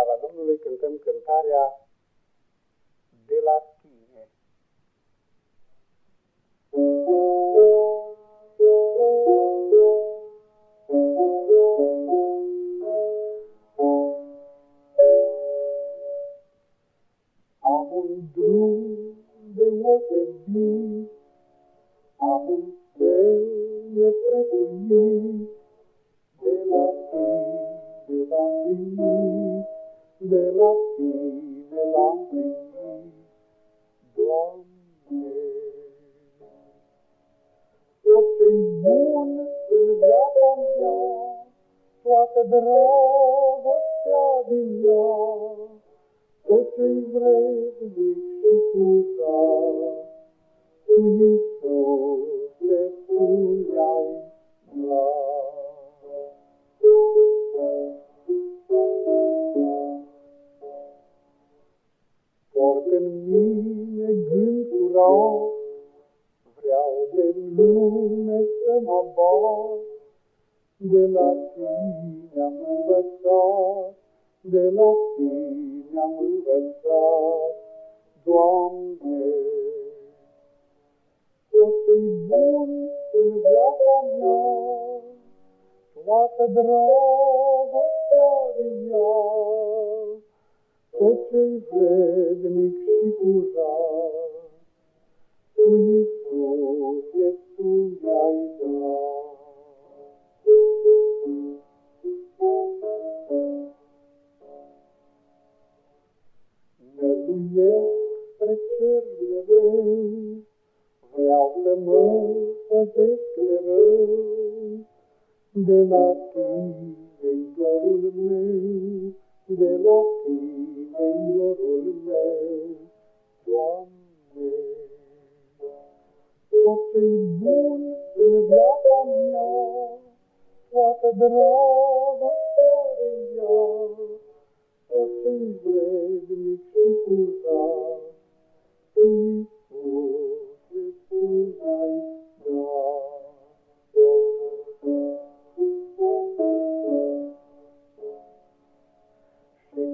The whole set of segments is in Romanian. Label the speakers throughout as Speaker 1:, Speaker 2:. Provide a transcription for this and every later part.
Speaker 1: slava Domnului, cântăm cântarea De la tine. Am un drum deosebit, am un cel neprețuit, de la tine l-am primit, Doamne. Tot ce-i bun în viața mea, toată dragostea din ea, tot ce-i vrednic și curat, tu, Iisuse, în mine gând curat, Vreau de lume să mă bat, De la tine am învățat, De la tine am învățat, Doamne. Tot ce-i bun în viața mea, Toată dragostea din ea, tot ce-i vrednic și curat, Tu, Iisuse, Tu mi-ai dat. Năduiesc spre cerurile rău, Vreau să mă păzesc de rău, De la Tine-i dorul meu, toată dragostea din ea, tot ce-i vrednic și curat, Tu, Iisuse, Tu mi-ai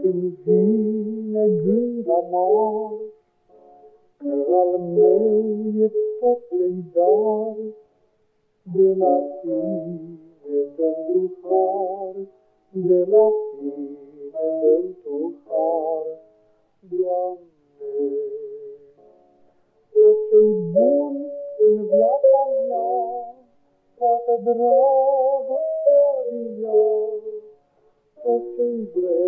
Speaker 1: când vine gând amar, Că al meu e tot ce-i dar, De la tine dăm tu har, De la tine dăm tu har, Doamne. Tot ce-i bun în viața mea, Toată dragostea din ea, tot ce-i vrednic și curat,